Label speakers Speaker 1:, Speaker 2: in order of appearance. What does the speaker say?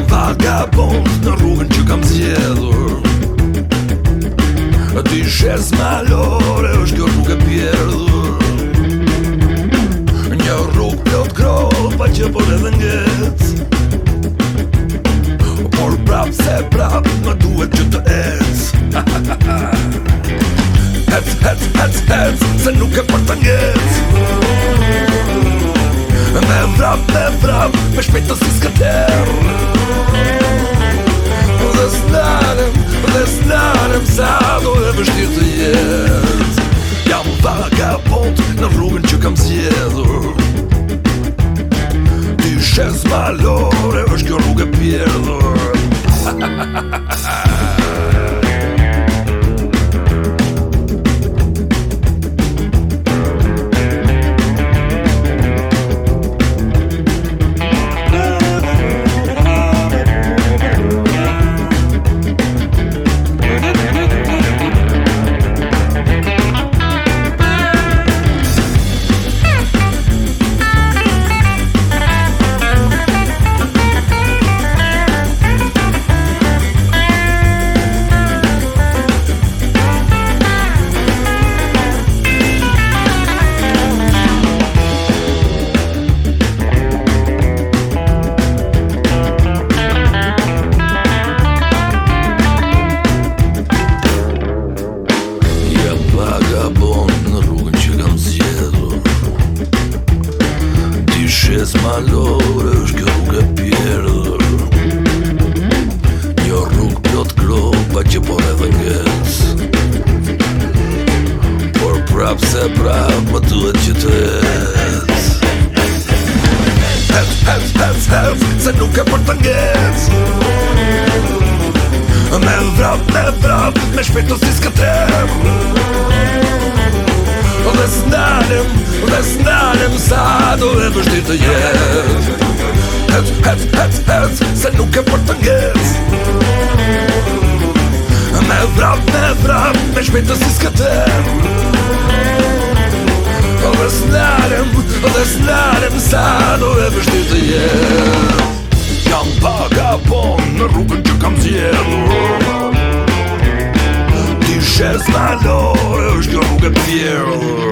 Speaker 1: jam vagabond Në rrugën që kam zjedhur Ti shes malore është kjo rrugë e pjerdhur Një rrugë pjot krollë Pa që për po edhe ngec Por prap se prap Më duhet që të ec Hec, hec, hec, hec Se nuk e për të ngec Me vrap, me vrap Me shpejtë si s'ka Sa do dhe pështirë të jetë Jam më dhara ka bëndë Në vrugin që kam sjedë T'i shesë malore është kjo rrugë pjedë Ha ha ha ha ha ha
Speaker 2: malore është kjo e pjerdhër jo, Një rrugë pjot kropa që por edhe ngec Por prap se prap më po duhet që të ec Hef, hef, hef, hef, se nuk e për të ngec
Speaker 1: Me vrap, me me si Dove të shtirë të jetë Hëc, hëc, hëc, hëc Se nuk e për të ngec Me vrat, me vrat Me shpejt të si skater po Dove s'nlarim, po dove s'nlarim Sa dove të shtirë të jetë Jam paka ponë Në rrugë që kam zjerë Tishe s'malore
Speaker 2: është kjo rrugë të fjerë